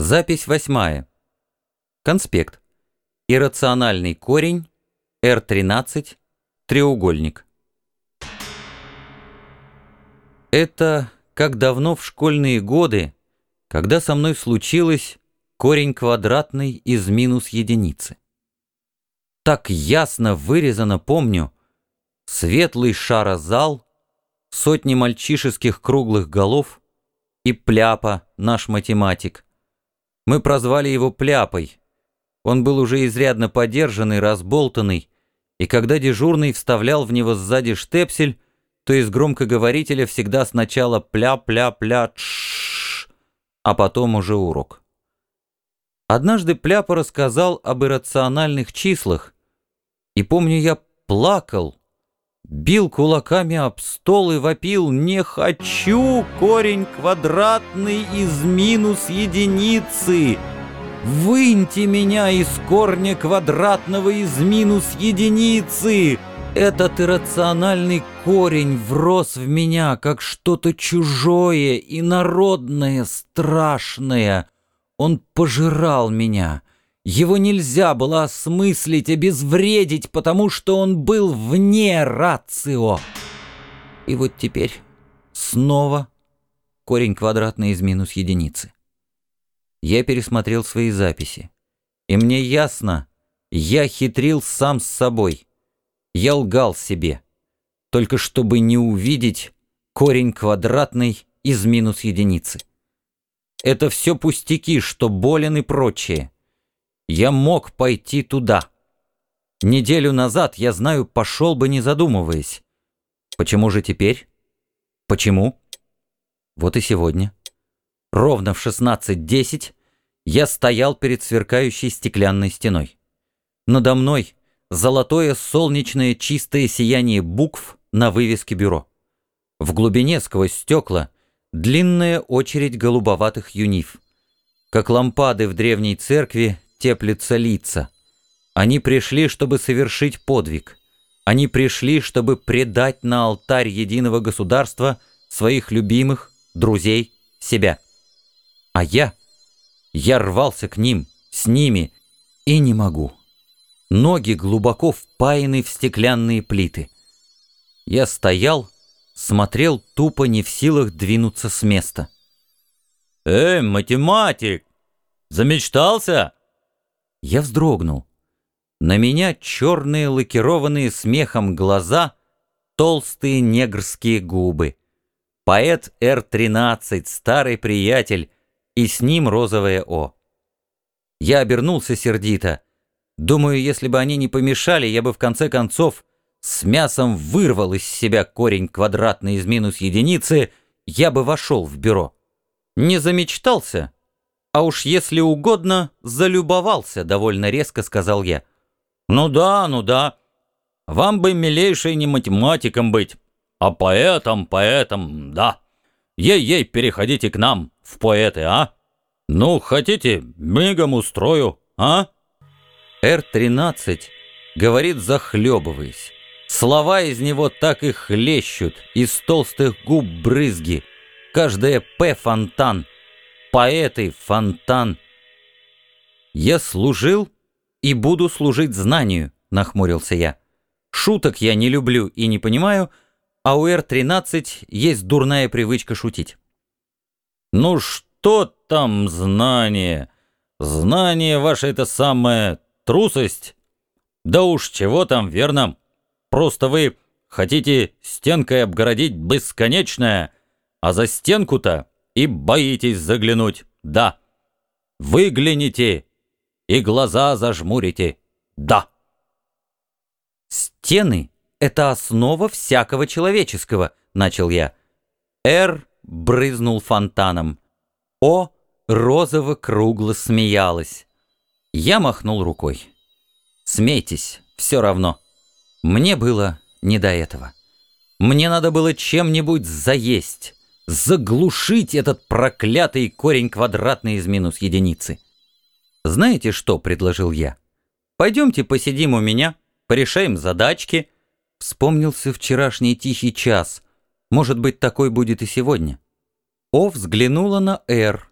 Запись восьмая. Конспект. Иррациональный корень, R13, треугольник. Это как давно в школьные годы, когда со мной случилось корень квадратный из минус единицы. Так ясно вырезано помню светлый шарозал, сотни мальчишеских круглых голов и пляпа, наш математик, мы прозвали его Пляпой. Он был уже изрядно подержанный, разболтанный, и когда дежурный вставлял в него сзади штепсель, то из громкоговорителя всегда сначала пля-пля-пля а потом уже урок. Однажды Пляпа рассказал об иррациональных числах, и помню, я плакал, бил кулаками об стол и вопил «Не хочу корень квадратный из минус единицы! Выньте меня из корня квадратного из минус единицы!» Этот иррациональный корень врос в меня, как что-то чужое и народное, страшное. Он пожирал меня. Его нельзя было осмыслить, обезвредить, потому что он был вне рацио. И вот теперь снова корень квадратный из минус единицы. Я пересмотрел свои записи. И мне ясно, я хитрил сам с собой. Я лгал себе. Только чтобы не увидеть корень квадратный из минус единицы. Это все пустяки, что болен и прочее. Я мог пойти туда. Неделю назад, я знаю, пошел бы не задумываясь. Почему же теперь? Почему? Вот и сегодня. Ровно в 16.10 я стоял перед сверкающей стеклянной стеной. Надо мной золотое солнечное чистое сияние букв на вывеске бюро. В глубине сквозь стекла длинная очередь голубоватых юнив. Как лампады в древней церкви теплятся лица. Они пришли, чтобы совершить подвиг. Они пришли, чтобы предать на алтарь единого государства своих любимых, друзей, себя. А я, я рвался к ним, с ними, и не могу. Ноги глубоко впаяны в стеклянные плиты. Я стоял, смотрел тупо не в силах двинуться с места. «Эй, математик! Замечтался?» Я вздрогнул. На меня черные лакированные смехом глаза, толстые негрские губы. Поэт Р-13, старый приятель, и с ним розовое О. Я обернулся сердито. Думаю, если бы они не помешали, я бы в конце концов с мясом вырвал из себя корень квадратный из минус единицы, я бы вошел в бюро. Не замечтался? А уж если угодно, залюбовался, довольно резко сказал я. Ну да, ну да. Вам бы, милейший, не математиком быть, а поэтом, поэтом, да. Ей-ей, переходите к нам, в поэты, а? Ну, хотите, мигом устрою, а? Р-13 говорит, захлебываясь. Слова из него так и хлещут, из толстых губ брызги. Каждая «П» — фонтан — поэты, фонтан. Я служил и буду служить знанию, нахмурился я. Шуток я не люблю и не понимаю, а у Р-13 есть дурная привычка шутить. Ну что там знание? Знание ваше это самое трусость? Да уж чего там, верно? Просто вы хотите стенкой обгородить бесконечное, а за стенку-то и боитесь заглянуть, да. Выгляните и глаза зажмурите, да. Стены — это основа всякого человеческого, начал я. Р брызнул фонтаном. О розово-кругло смеялась. Я махнул рукой. Смейтесь, все равно. Мне было не до этого. Мне надо было чем-нибудь заесть заглушить этот проклятый корень квадратный из минус единицы. «Знаете что?» — предложил я. «Пойдемте посидим у меня, порешаем задачки». Вспомнился вчерашний тихий час. Может быть, такой будет и сегодня. О взглянула на Р.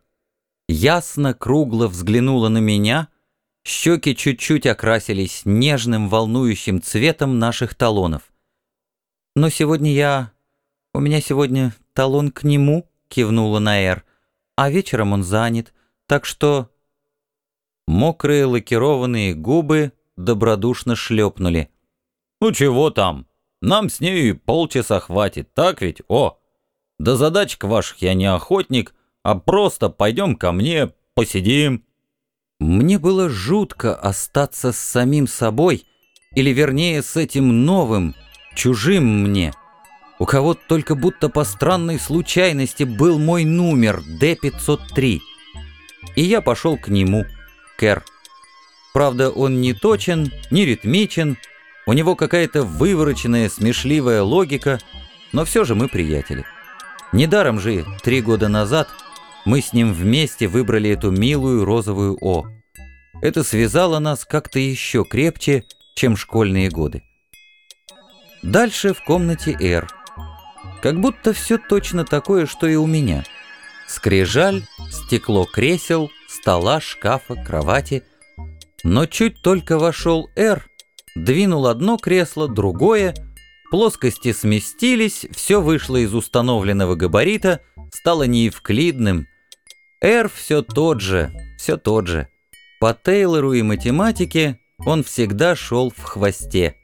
ясно кругло взглянула на меня, щеки чуть-чуть окрасились нежным волнующим цветом наших талонов. «Но сегодня я... У меня сегодня талон к нему», — кивнула на «Р», «а вечером он занят, так что...» Мокрые лакированные губы добродушно шлепнули. «Ну чего там? Нам с нею полчаса хватит, так ведь? О! До задачек ваших я не охотник, а просто пойдем ко мне, посидим». Мне было жутко остаться с самим собой, или вернее с этим новым, чужим мне, у кого только будто по странной случайности был мой номер Д-503. И я пошел к нему, Кэр. Правда, он не точен, не ритмичен, у него какая-то вывороченная, смешливая логика, но все же мы приятели. Недаром же три года назад мы с ним вместе выбрали эту милую розовую О. Это связало нас как-то еще крепче, чем школьные годы. Дальше в комнате Р. Как будто все точно такое, что и у меня. Скрижаль, стекло кресел, стола, шкафа, кровати. Но чуть только вошел Р, двинул одно кресло, другое, плоскости сместились, все вышло из установленного габарита, стало неевклидным. Р все тот же, все тот же. По Тейлору и математике он всегда шел в хвосте.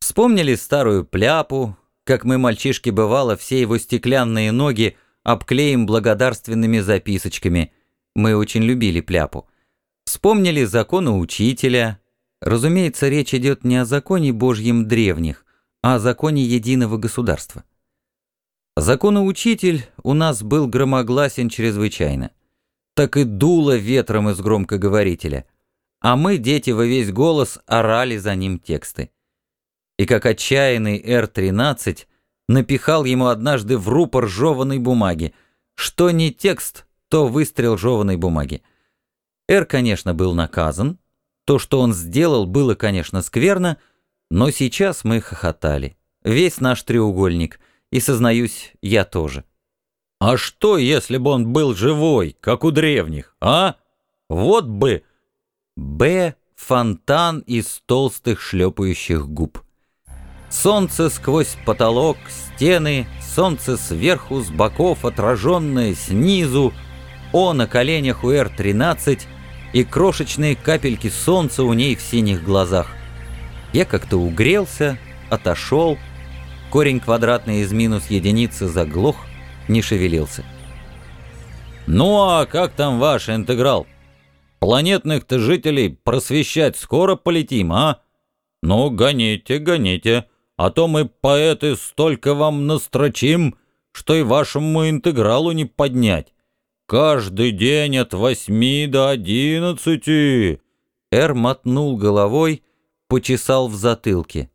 Вспомнили старую пляпу, как мы, мальчишки, бывало, все его стеклянные ноги обклеим благодарственными записочками. Мы очень любили пляпу. Вспомнили законы учителя, Разумеется, речь идет не о законе Божьем древних, а о законе единого государства. Законоучитель у нас был громогласен чрезвычайно. Так и дуло ветром из громкоговорителя. А мы, дети, во весь голос орали за ним тексты. И как отчаянный Р-13 напихал ему однажды в рупор жеванной бумаги. Что не текст, то выстрел жеванной бумаги. Р, конечно, был наказан, то, что он сделал, было, конечно, скверно, но сейчас мы хохотали. Весь наш треугольник, и, сознаюсь, я тоже. А что, если бы он был живой, как у древних, а? Вот бы... Б. Фонтан из толстых шлепающих губ. Солнце сквозь потолок, стены, солнце сверху, с боков, отраженное снизу, О на коленях у Р-13 — и крошечные капельки солнца у ней в синих глазах. Я как-то угрелся, отошел, корень квадратный из минус единицы заглох, не шевелился. «Ну а как там ваш интеграл? Планетных-то жителей просвещать скоро полетим, а? Ну, гоните, гоните, а то мы, поэты, столько вам настрочим, что и вашему интегралу не поднять». Каждый день от восьми до одиннадцати. Эр мотнул головой, почесал в затылке.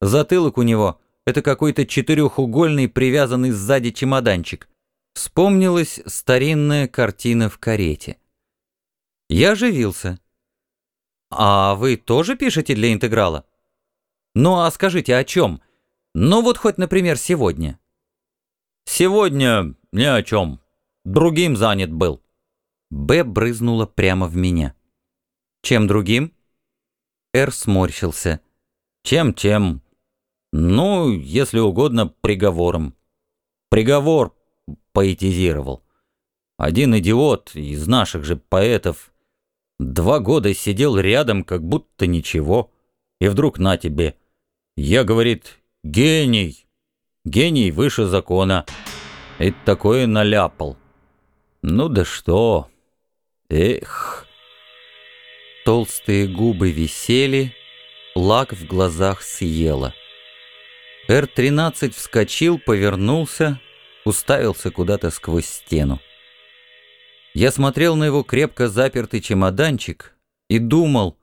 Затылок у него — это какой-то четырехугольный, привязанный сзади чемоданчик. Вспомнилась старинная картина в карете. Я оживился. «А вы тоже пишете для интеграла?» «Ну а скажите, о чем? Ну вот хоть, например, сегодня». «Сегодня ни о чем», Другим занят был». Б брызнула прямо в меня. «Чем другим?» Р сморщился. «Чем-чем? Ну, если угодно, приговором. Приговор поэтизировал. Один идиот из наших же поэтов два года сидел рядом, как будто ничего, и вдруг на тебе. Я, говорит, гений, гений выше закона. И такое наляпал. Ну да что? Эх. Толстые губы висели, лак в глазах съела. Р-13 вскочил, повернулся, уставился куда-то сквозь стену. Я смотрел на его крепко запертый чемоданчик и думал,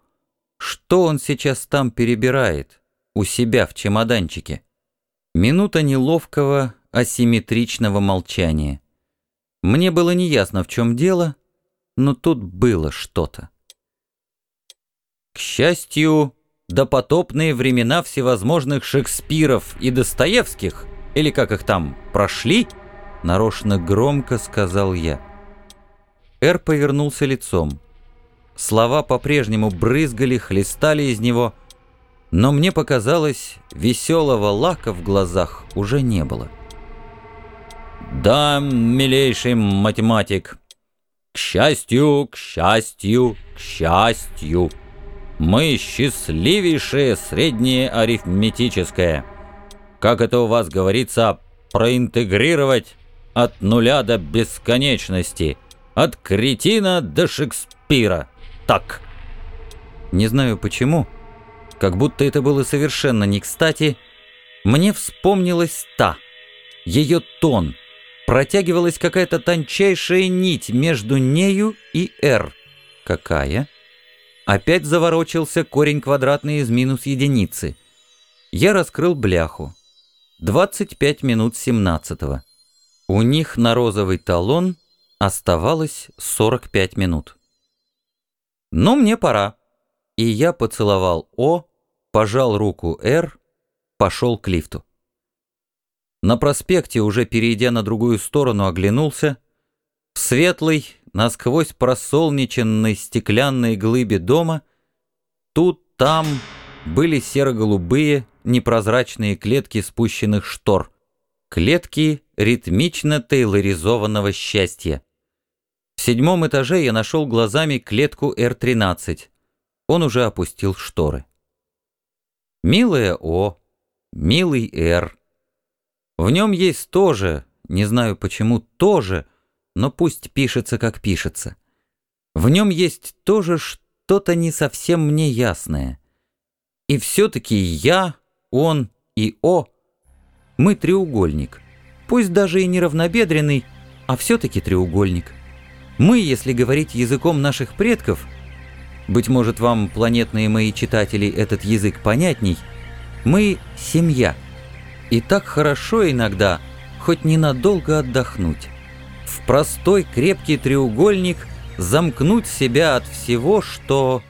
что он сейчас там перебирает, у себя в чемоданчике. Минута неловкого, асимметричного молчания. Мне было неясно, в чем дело, но тут было что-то. К счастью, допотопные времена всевозможных Шекспиров и Достоевских, или как их там, прошли, нарочно громко сказал я. Эр повернулся лицом. Слова по-прежнему брызгали, хлестали из него, но мне показалось, веселого лака в глазах уже не было. «Да, милейший математик, к счастью, к счастью, к счастью, мы счастливейшее среднее арифметическое. Как это у вас говорится, проинтегрировать от нуля до бесконечности, от кретина до Шекспира. Так. Не знаю почему, как будто это было совершенно не кстати, мне вспомнилась та, ее тон, протягивалась какая-то тончайшая нить между нею и «Р». Какая? Опять заворочился корень квадратный из минус единицы. Я раскрыл бляху. 25 минут 17 -го. У них на розовый талон оставалось 45 минут. Но мне пора. И я поцеловал О, пожал руку Р, пошел к лифту. На проспекте, уже перейдя на другую сторону, оглянулся. В светлой, насквозь просолнеченной стеклянной глыбе дома, тут, там были серо-голубые, непрозрачные клетки спущенных штор. Клетки ритмично тейлоризованного счастья. В седьмом этаже я нашел глазами клетку Р-13. Он уже опустил шторы. Милая О, милый Р. В нем есть тоже, не знаю почему тоже, но пусть пишется как пишется. В нем есть тоже что-то не совсем мне ясное. И все-таки я, он и О, мы треугольник. Пусть даже и неравнобедренный, а все-таки треугольник. Мы, если говорить языком наших предков, быть может вам, планетные мои читатели, этот язык понятней, мы — семья. И так хорошо иногда, хоть ненадолго отдохнуть. В простой крепкий треугольник замкнуть себя от всего, что